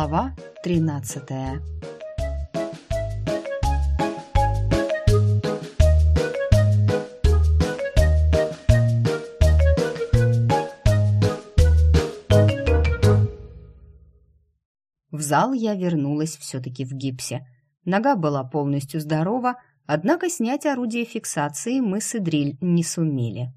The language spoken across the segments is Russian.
Глава 13. В зал я вернулась все-таки в гипсе. Нога была полностью здорова, однако снять орудие фиксации мы с Идриль не сумели.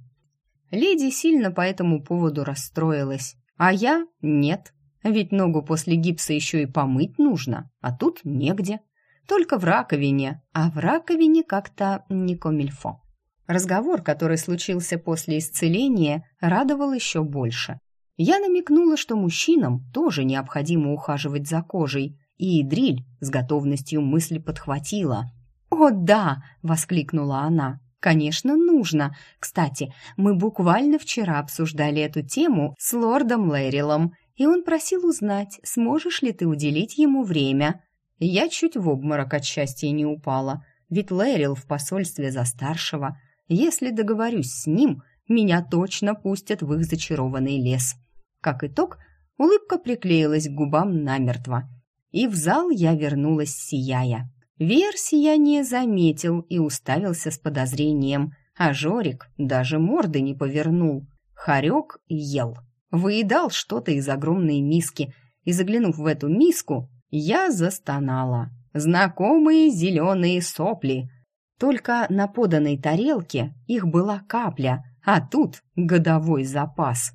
Леди сильно по этому поводу расстроилась, а я — нет. Ведь ногу после гипса еще и помыть нужно, а тут негде. Только в раковине, а в раковине как-то не комильфо. Разговор, который случился после исцеления, радовал еще больше. Я намекнула, что мужчинам тоже необходимо ухаживать за кожей, и Дриль с готовностью мысли подхватила. «О, да!» — воскликнула она. «Конечно, нужно. Кстати, мы буквально вчера обсуждали эту тему с лордом Лэрилом, и он просил узнать, сможешь ли ты уделить ему время». Я чуть в обморок от счастья не упала, ведь Лэрил в посольстве за старшего. Если договорюсь с ним, меня точно пустят в их зачарованный лес. Как итог, улыбка приклеилась к губам намертво. И в зал я вернулась, сияя. Вер сияние заметил и уставился с подозрением, а Жорик даже морды не повернул. Харек ел, выедал что-то из огромной миски, и, заглянув в эту миску, я застонала. Знакомые зеленые сопли. Только на поданной тарелке их была капля, а тут годовой запас.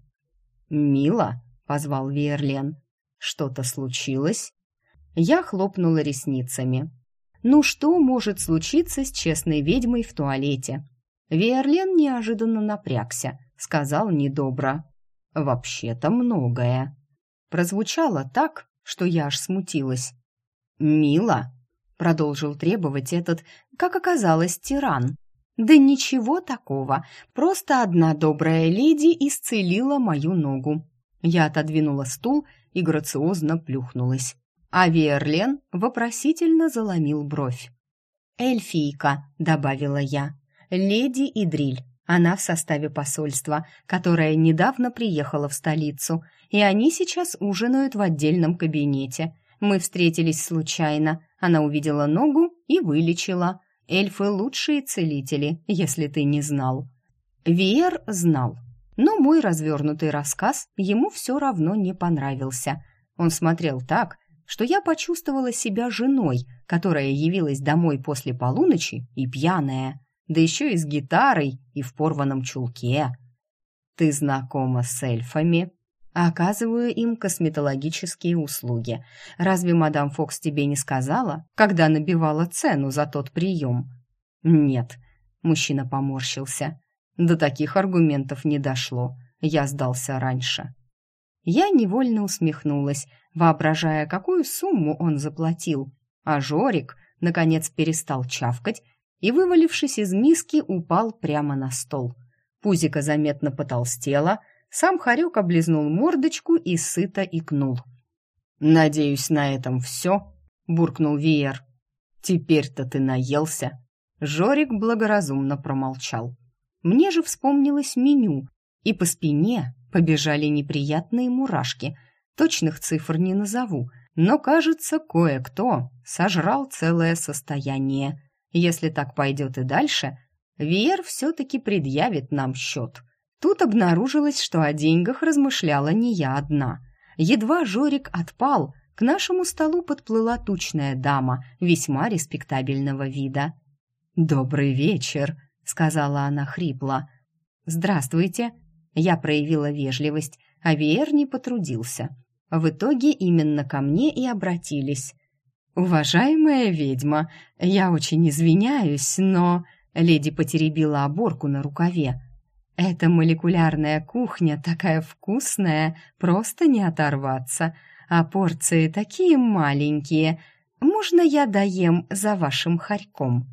«Мила», — позвал Верлен, — «что-то случилось?» Я хлопнула ресницами. «Ну что может случиться с честной ведьмой в туалете?» Верлен неожиданно напрягся, сказал недобро. «Вообще-то многое». Прозвучало так, что я аж смутилась. «Мила», — продолжил требовать этот, как оказалось, тиран, да ничего такого, просто одна добрая леди исцелила мою ногу. Я отодвинула стул и грациозно плюхнулась. А Верлен вопросительно заломил бровь. «Эльфийка», — добавила я, — «леди Идриль. Она в составе посольства, которое недавно приехала в столицу, и они сейчас ужинают в отдельном кабинете. Мы встретились случайно. Она увидела ногу и вылечила. Эльфы лучшие целители, если ты не знал. Виер знал, но мой развернутый рассказ ему все равно не понравился. Он смотрел так, что я почувствовала себя женой, которая явилась домой после полуночи и пьяная, да еще и с гитарой и в порванном чулке. Ты знакома с эльфами? Оказываю им косметологические услуги. Разве мадам Фокс тебе не сказала, когда набивала цену за тот прием? Нет, мужчина поморщился. До таких аргументов не дошло. Я сдался раньше. Я невольно усмехнулась, воображая, какую сумму он заплатил. А Жорик, наконец, перестал чавкать и, вывалившись из миски, упал прямо на стол. Пузико заметно потолстело, сам Харек облизнул мордочку и сыто икнул. «Надеюсь, на этом все», — буркнул Виер. «Теперь-то ты наелся». Жорик благоразумно промолчал. Мне же вспомнилось меню, и по спине побежали неприятные мурашки. Точных цифр не назову, но, кажется, кое-кто сожрал целое состояние. Если так пойдет и дальше, Виер все-таки предъявит нам счет. Тут обнаружилось, что о деньгах размышляла не я одна. Едва Жорик отпал, к нашему столу подплыла тучная дама весьма респектабельного вида. «Добрый вечер», — сказала она хрипло. «Здравствуйте». Я проявила вежливость, а Веер не потрудился. В итоге именно ко мне и обратились. «Уважаемая ведьма, я очень извиняюсь, но...» Леди потеребила оборку на рукаве. Эта молекулярная кухня такая вкусная, просто не оторваться. А порции такие маленькие. Можно я доем за вашим хорьком?»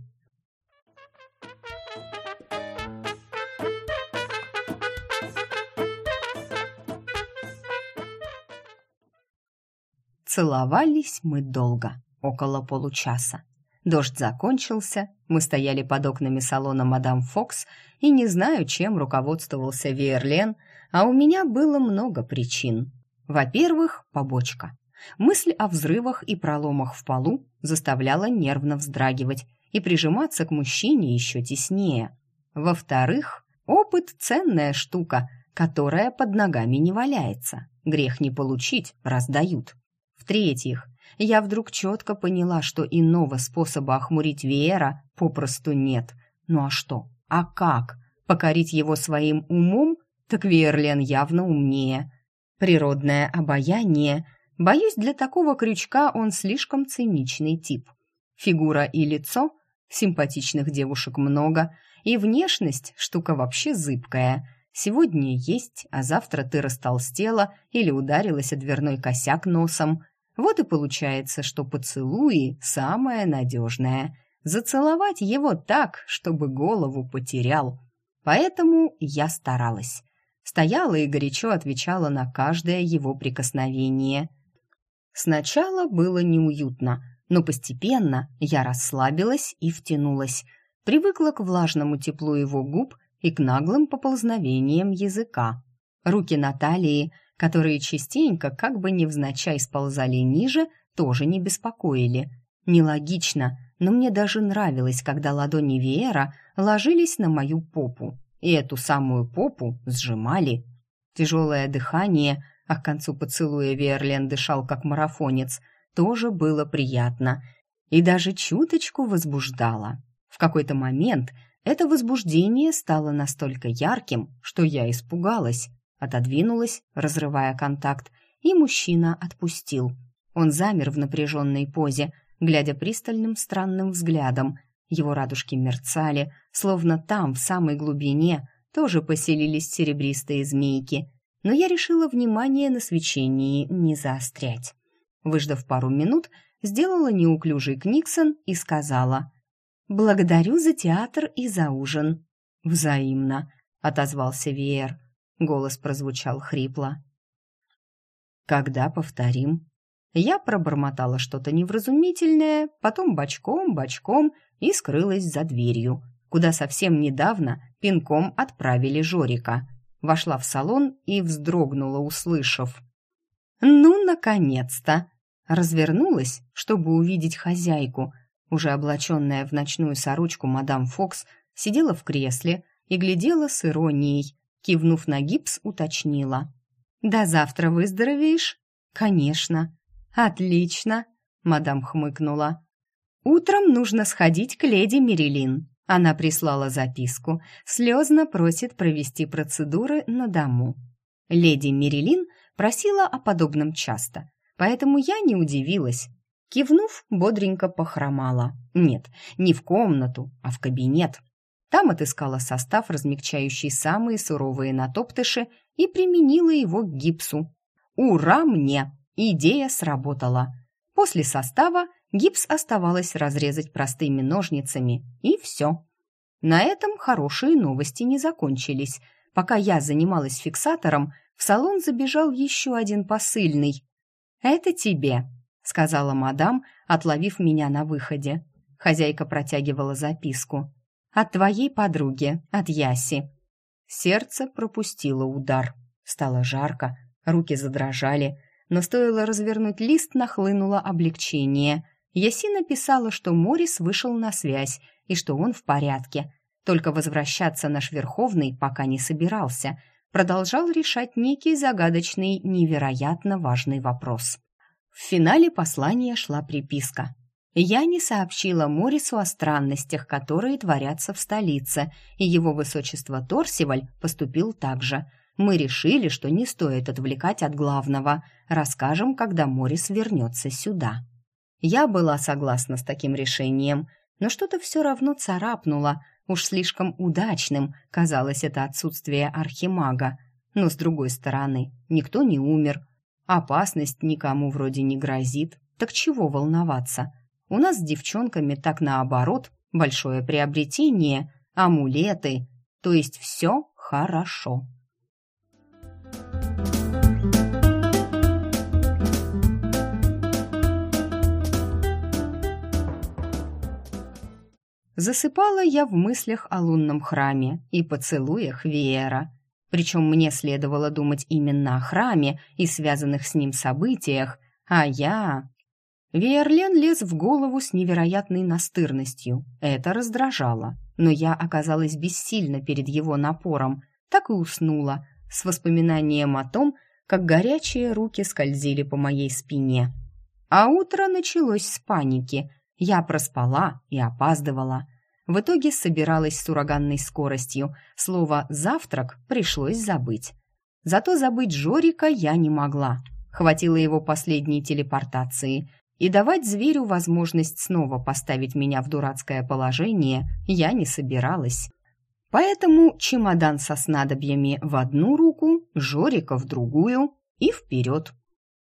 Целовались мы долго, около получаса. Дождь закончился, мы стояли под окнами салона «Мадам Фокс», и не знаю, чем руководствовался Верлен, а у меня было много причин. Во-первых, побочка. Мысль о взрывах и проломах в полу заставляла нервно вздрагивать и прижиматься к мужчине еще теснее. Во-вторых, опыт – ценная штука, которая под ногами не валяется. Грех не получить, раздают. В-третьих, я вдруг четко поняла, что иного способа охмурить Веера попросту нет. Ну а что? А как? Покорить его своим умом? Так Веерлен явно умнее. Природное обаяние. Боюсь, для такого крючка он слишком циничный тип. Фигура и лицо симпатичных девушек много, и внешность штука вообще зыбкая. Сегодня есть, а завтра ты растолстела или ударилась о дверной косяк носом. Вот и получается, что поцелуи самое надежное. Зацеловать его так, чтобы голову потерял. Поэтому я старалась. Стояла и горячо отвечала на каждое его прикосновение. Сначала было неуютно, но постепенно я расслабилась и втянулась. Привыкла к влажному теплу его губ и к наглым поползновениям языка. Руки Натальи которые частенько, как бы невзначай сползали ниже, тоже не беспокоили. Нелогично, но мне даже нравилось, когда ладони Веера ложились на мою попу, и эту самую попу сжимали. Тяжелое дыхание, а к концу поцелуя Веерлен дышал как марафонец, тоже было приятно и даже чуточку возбуждало. В какой-то момент это возбуждение стало настолько ярким, что я испугалась отодвинулась, разрывая контакт, и мужчина отпустил. Он замер в напряженной позе, глядя пристальным странным взглядом. Его радужки мерцали, словно там, в самой глубине, тоже поселились серебристые змейки. Но я решила внимание на свечении не заострять. Выждав пару минут, сделала неуклюжий книксон и сказала «Благодарю за театр и за ужин». «Взаимно», — отозвался Веер. Голос прозвучал хрипло. «Когда повторим?» Я пробормотала что-то невразумительное, потом бочком-бочком и скрылась за дверью, куда совсем недавно пинком отправили Жорика. Вошла в салон и вздрогнула, услышав. «Ну, наконец-то!» Развернулась, чтобы увидеть хозяйку. Уже облаченная в ночную сорочку мадам Фокс сидела в кресле и глядела с иронией, Кивнув на гипс, уточнила. «До завтра выздоровеешь?» «Конечно». «Отлично», — мадам хмыкнула. «Утром нужно сходить к леди Мерилин». Она прислала записку, слезно просит провести процедуры на дому. Леди Мерилин просила о подобном часто, поэтому я не удивилась. Кивнув, бодренько похромала. Нет, не в комнату, а в кабинет. Там отыскала состав, размягчающий самые суровые натоптыши, и применила его к гипсу. Ура мне! Идея сработала. После состава гипс оставалось разрезать простыми ножницами, и все. На этом хорошие новости не закончились. Пока я занималась фиксатором, в салон забежал еще один посыльный. «Это тебе», — сказала мадам, отловив меня на выходе. Хозяйка протягивала записку. От твоей подруги, от Яси». Сердце пропустило удар. Стало жарко, руки задрожали, но стоило развернуть лист, нахлынуло облегчение. Яси написала, что Морис вышел на связь и что он в порядке. Только возвращаться наш Верховный пока не собирался. Продолжал решать некий загадочный, невероятно важный вопрос. В финале послания шла приписка я не сообщила Морису о странностях, которые творятся в столице, и его высочество Торсиваль поступил так же. Мы решили, что не стоит отвлекать от главного. Расскажем, когда Морис вернется сюда. Я была согласна с таким решением, но что-то все равно царапнуло. Уж слишком удачным казалось это отсутствие архимага. Но, с другой стороны, никто не умер. Опасность никому вроде не грозит. Так чего волноваться? У нас с девчонками так наоборот, большое приобретение, амулеты, то есть все хорошо. Засыпала я в мыслях о лунном храме и поцелуях Веера. Причем мне следовало думать именно о храме и связанных с ним событиях, А я... Верлен лез в голову с невероятной настырностью. Это раздражало, но я оказалась бессильна перед его напором, так и уснула, с воспоминанием о том, как горячие руки скользили по моей спине. А утро началось с паники. Я проспала и опаздывала. В итоге собиралась с ураганной скоростью. Слово «завтрак» пришлось забыть. Зато забыть Жорика я не могла. Хватило его последней телепортации. И давать зверю возможность снова поставить меня в дурацкое положение я не собиралась. Поэтому чемодан со снадобьями в одну руку, Жорика в другую и вперед.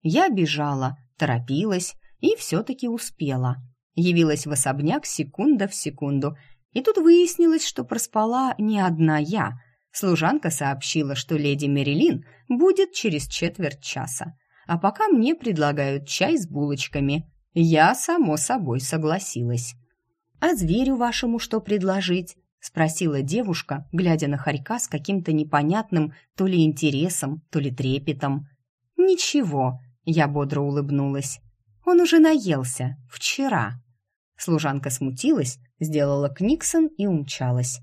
Я бежала, торопилась и все-таки успела. Явилась в особняк секунда в секунду, и тут выяснилось, что проспала не одна я. Служанка сообщила, что леди Мерилин будет через четверть часа, а пока мне предлагают чай с булочками. Я, само собой, согласилась. «А зверю вашему что предложить?» — спросила девушка, глядя на хорька с каким-то непонятным то ли интересом, то ли трепетом. «Ничего», — я бодро улыбнулась. «Он уже наелся. Вчера». Служанка смутилась, сделала книксон и умчалась.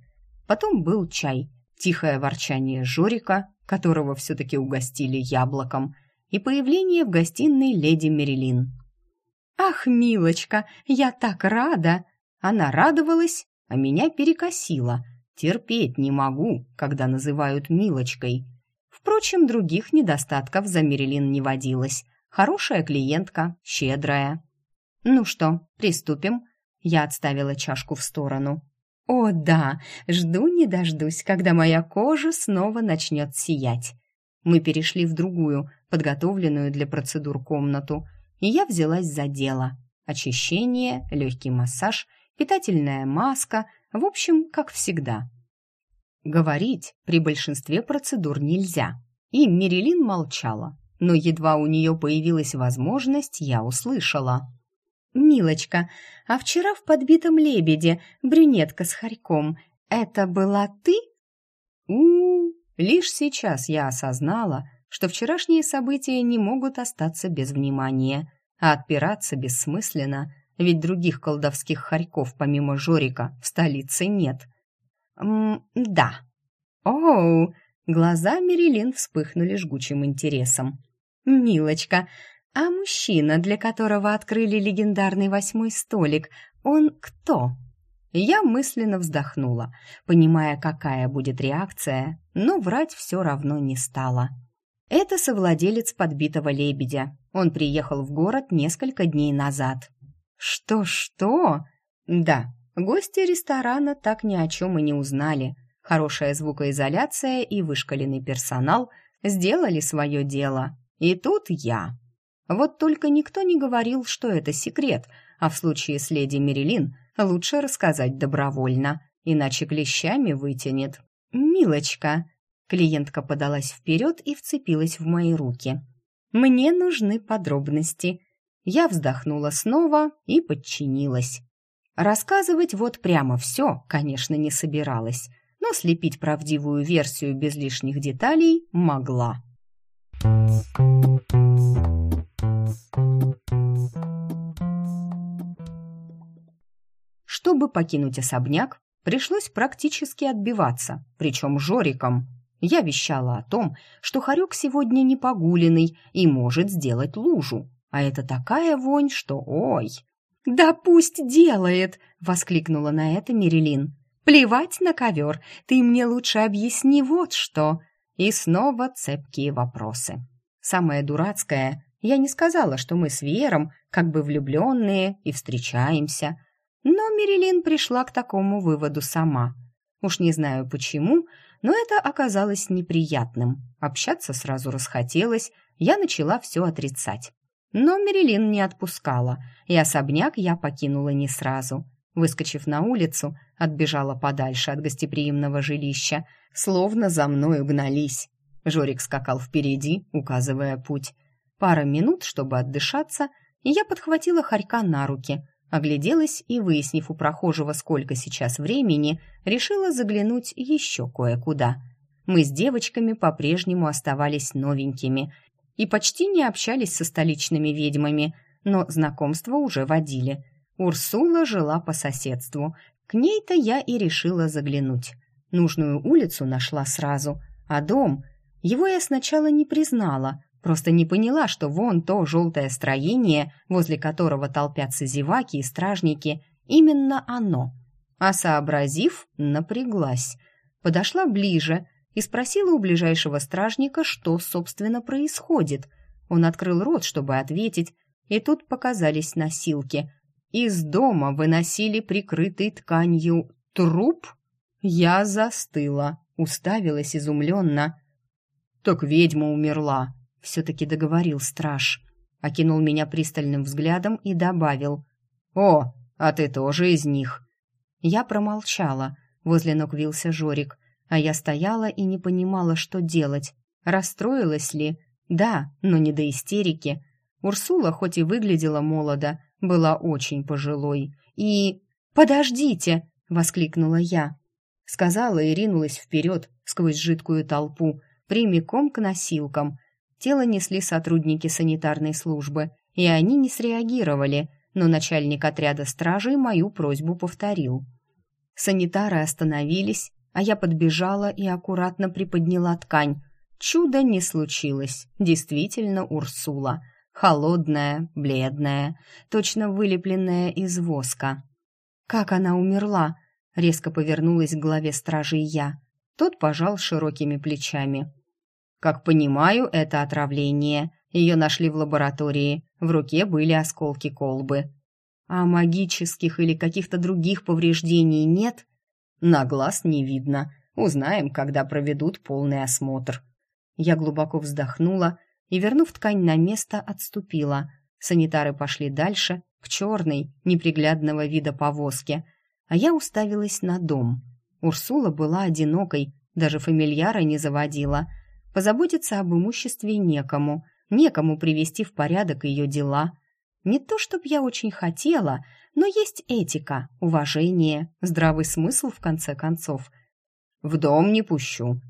Потом был чай, тихое ворчание Жорика, которого все-таки угостили яблоком — и появление в гостиной леди Мерилин. «Ах, милочка, я так рада!» Она радовалась, а меня перекосила. Терпеть не могу, когда называют милочкой. Впрочем, других недостатков за Мерилин не водилось. Хорошая клиентка, щедрая. «Ну что, приступим?» Я отставила чашку в сторону. «О, да, жду не дождусь, когда моя кожа снова начнет сиять». Мы перешли в другую, подготовленную для процедур комнату, и я взялась за дело. Очищение, легкий массаж, питательная маска, в общем, как всегда. Говорить при большинстве процедур нельзя. И Мерилин молчала, но едва у нее появилась возможность, я услышала. «Милочка, а вчера в подбитом лебеде брюнетка с хорьком. Это была ты?» у, -у, -у Лишь сейчас я осознала, что вчерашние события не могут остаться без внимания, а отпираться бессмысленно, ведь других колдовских хорьков помимо Жорика в столице нет. М да. Оу, глаза Мерилин вспыхнули жгучим интересом. Милочка, а мужчина, для которого открыли легендарный восьмой столик, он кто? Я мысленно вздохнула, понимая, какая будет реакция, но врать все равно не стала. Это совладелец подбитого лебедя. Он приехал в город несколько дней назад. Что-что? Да, гости ресторана так ни о чем и не узнали. Хорошая звукоизоляция и вышкаленный персонал сделали свое дело. И тут я. Вот только никто не говорил, что это секрет, а в случае с леди Мерилин лучше рассказать добровольно, иначе клещами вытянет. «Милочка!» Клиентка подалась вперед и вцепилась в мои руки. «Мне нужны подробности». Я вздохнула снова и подчинилась. Рассказывать вот прямо все, конечно, не собиралась, но слепить правдивую версию без лишних деталей могла. Чтобы покинуть особняк, пришлось практически отбиваться, причем жориком. Я вещала о том, что хорек сегодня не погуленный и может сделать лужу. А это такая вонь, что ой! «Да пусть делает!» — воскликнула на это Мерилин. «Плевать на ковер, ты мне лучше объясни вот что!» И снова цепкие вопросы. Самое дурацкое, я не сказала, что мы с Вером как бы влюбленные и встречаемся. Но Мерилин пришла к такому выводу сама. Уж не знаю почему, но это оказалось неприятным. Общаться сразу расхотелось, я начала все отрицать. Но Мерилин не отпускала, и особняк я покинула не сразу. Выскочив на улицу, отбежала подальше от гостеприимного жилища, словно за мной угнались. Жорик скакал впереди, указывая путь. Пара минут, чтобы отдышаться, и я подхватила хорька на руки — Огляделась и, выяснив у прохожего, сколько сейчас времени, решила заглянуть еще кое-куда. Мы с девочками по-прежнему оставались новенькими, и почти не общались со столичными ведьмами, но знакомство уже водили. Урсула жила по соседству. К ней-то я и решила заглянуть. Нужную улицу нашла сразу, а дом... Его я сначала не признала, просто не поняла, что вон то желтое строение, возле которого толпятся зеваки и стражники, именно оно. А сообразив, напряглась. Подошла ближе и спросила у ближайшего стражника, что, собственно, происходит. Он открыл рот, чтобы ответить, и тут показались носилки. Из дома выносили прикрытый тканью труп. Я застыла, уставилась изумленно. «Так ведьма умерла», — все-таки договорил страж. Окинул меня пристальным взглядом и добавил. «О, а ты тоже из них». Я промолчала. Возле ног вился Жорик, а я стояла и не понимала, что делать. Расстроилась ли? Да, но не до истерики. Урсула, хоть и выглядела молодо, была очень пожилой. И... «Подождите!» — воскликнула я. Сказала и ринулась вперед сквозь жидкую толпу, прямиком к носилкам. Тело несли сотрудники санитарной службы, и они не среагировали, но начальник отряда стражей мою просьбу повторил. Санитары остановились, а я подбежала и аккуратно приподняла ткань. Чудо не случилось. Действительно Урсула. Холодная, бледная, точно вылепленная из воска. «Как она умерла?» — резко повернулась к главе стражи я. Тот пожал широкими плечами. «Как понимаю, это отравление. Ее нашли в лаборатории. В руке были осколки колбы. А магических или каких-то других повреждений нет? На глаз не видно. Узнаем, когда проведут полный осмотр. Я глубоко вздохнула и, вернув ткань на место, отступила. Санитары пошли дальше, к черной, неприглядного вида повозке, а я уставилась на дом. Урсула была одинокой, даже фамильяра не заводила. Позаботиться об имуществе некому, некому привести в порядок ее дела — не то, чтоб я очень хотела, но есть этика, уважение, здравый смысл в конце концов. В дом не пущу.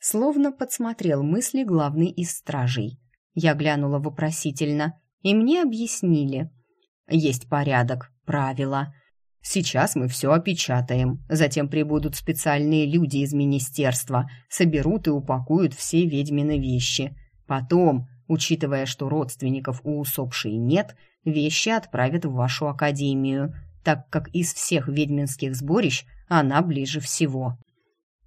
Словно подсмотрел мысли главный из стражей. Я глянула вопросительно, и мне объяснили. Есть порядок, правила. Сейчас мы все опечатаем, затем прибудут специальные люди из министерства, соберут и упакуют все ведьмины вещи. Потом, учитывая, что родственников у усопшей нет, вещи отправят в вашу академию, так как из всех ведьминских сборищ она ближе всего.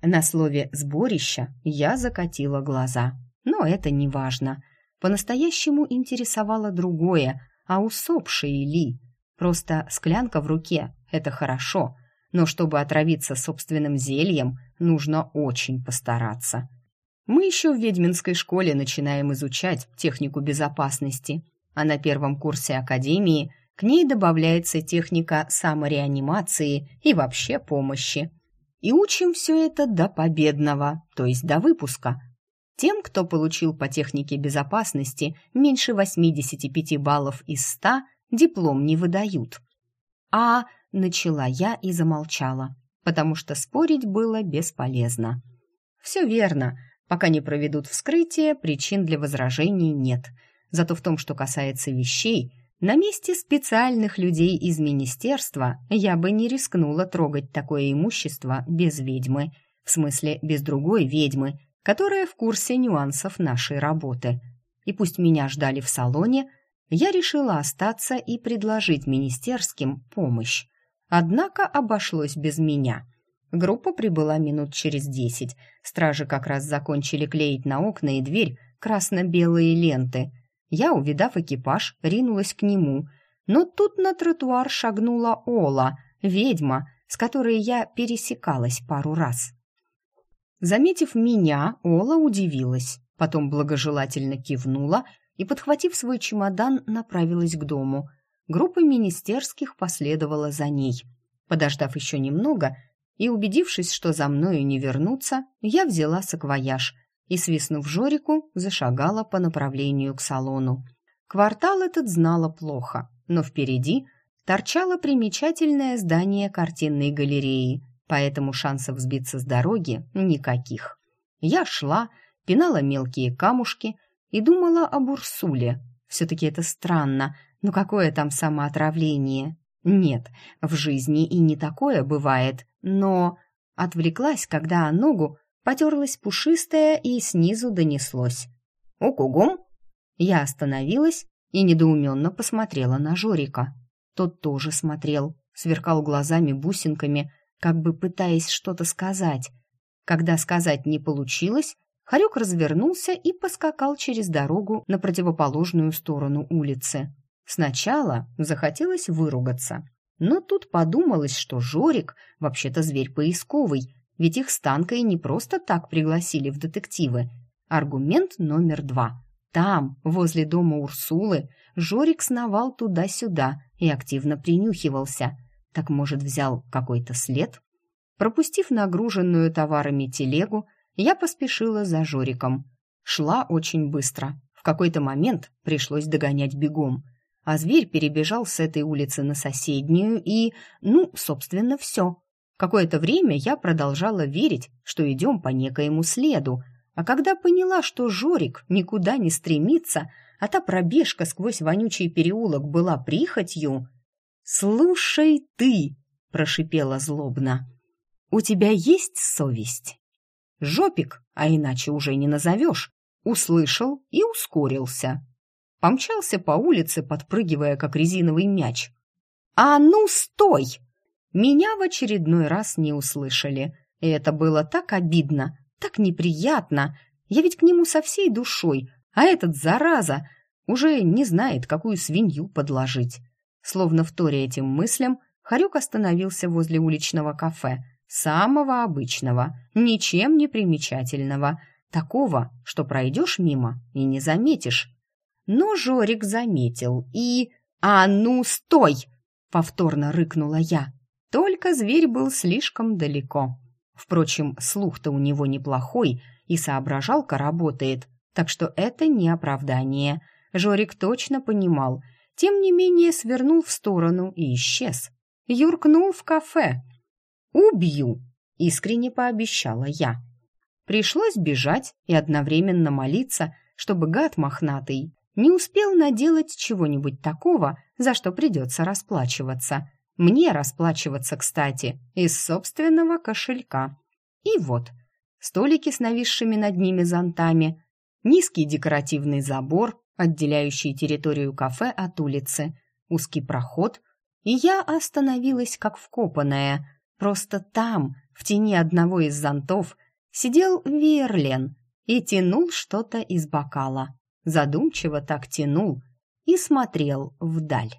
На слове «сборище» я закатила глаза. Но это не важно. По-настоящему интересовало другое, а усопшие ли? Просто склянка в руке – это хорошо, но чтобы отравиться собственным зельем, нужно очень постараться. Мы еще в ведьминской школе начинаем изучать технику безопасности, а на первом курсе академии к ней добавляется техника самореанимации и вообще помощи. И учим все это до победного, то есть до выпуска. Тем, кто получил по технике безопасности меньше 85 баллов из 100, диплом не выдают. А начала я и замолчала, потому что спорить было бесполезно. Все верно, пока не проведут вскрытие, причин для возражений нет – Зато в том, что касается вещей, на месте специальных людей из министерства я бы не рискнула трогать такое имущество без ведьмы, в смысле без другой ведьмы, которая в курсе нюансов нашей работы. И пусть меня ждали в салоне, я решила остаться и предложить министерским помощь. Однако обошлось без меня. Группа прибыла минут через десять. Стражи как раз закончили клеить на окна и дверь красно-белые ленты – я, увидав экипаж, ринулась к нему, но тут на тротуар шагнула Ола, ведьма, с которой я пересекалась пару раз. Заметив меня, Ола удивилась, потом благожелательно кивнула и, подхватив свой чемодан, направилась к дому. Группа министерских последовала за ней. Подождав еще немного и убедившись, что за мною не вернуться, я взяла саквояж и, свистнув Жорику, зашагала по направлению к салону. Квартал этот знала плохо, но впереди торчало примечательное здание картинной галереи, поэтому шансов сбиться с дороги никаких. Я шла, пинала мелкие камушки и думала об Урсуле. Все-таки это странно, но какое там самоотравление? Нет, в жизни и не такое бывает, но... Отвлеклась, когда ногу потерлась пушистая и снизу донеслось. «Укугум!» Я остановилась и недоуменно посмотрела на Жорика. Тот тоже смотрел, сверкал глазами-бусинками, как бы пытаясь что-то сказать. Когда сказать не получилось, Харек развернулся и поскакал через дорогу на противоположную сторону улицы. Сначала захотелось выругаться, но тут подумалось, что Жорик вообще-то зверь поисковый, ведь их с Танкой не просто так пригласили в детективы. Аргумент номер два. Там, возле дома Урсулы, Жорик сновал туда-сюда и активно принюхивался. Так, может, взял какой-то след? Пропустив нагруженную товарами телегу, я поспешила за Жориком. Шла очень быстро. В какой-то момент пришлось догонять бегом а зверь перебежал с этой улицы на соседнюю и, ну, собственно, все. Какое-то время я продолжала верить, что идем по некоему следу, а когда поняла, что Жорик никуда не стремится, а та пробежка сквозь вонючий переулок была прихотью... «Слушай ты!» — прошипела злобно. «У тебя есть совесть?» Жопик, а иначе уже не назовешь, услышал и ускорился помчался по улице, подпрыгивая, как резиновый мяч. «А ну, стой!» Меня в очередной раз не услышали. И это было так обидно, так неприятно. Я ведь к нему со всей душой, а этот, зараза, уже не знает, какую свинью подложить. Словно в торе этим мыслям, Харюк остановился возле уличного кафе. Самого обычного, ничем не примечательного. Такого, что пройдешь мимо и не заметишь. Но Жорик заметил и... «А ну, стой!» — повторно рыкнула я. Только зверь был слишком далеко. Впрочем, слух-то у него неплохой, и соображалка работает, так что это не оправдание. Жорик точно понимал, тем не менее свернул в сторону и исчез. Юркнул в кафе. «Убью!» — искренне пообещала я. Пришлось бежать и одновременно молиться, чтобы гад мохнатый не успел наделать чего-нибудь такого, за что придется расплачиваться. Мне расплачиваться, кстати, из собственного кошелька. И вот, столики с нависшими над ними зонтами, низкий декоративный забор, отделяющий территорию кафе от улицы, узкий проход, и я остановилась как вкопанная. Просто там, в тени одного из зонтов, сидел Верлен и тянул что-то из бокала задумчиво так тянул и смотрел вдаль.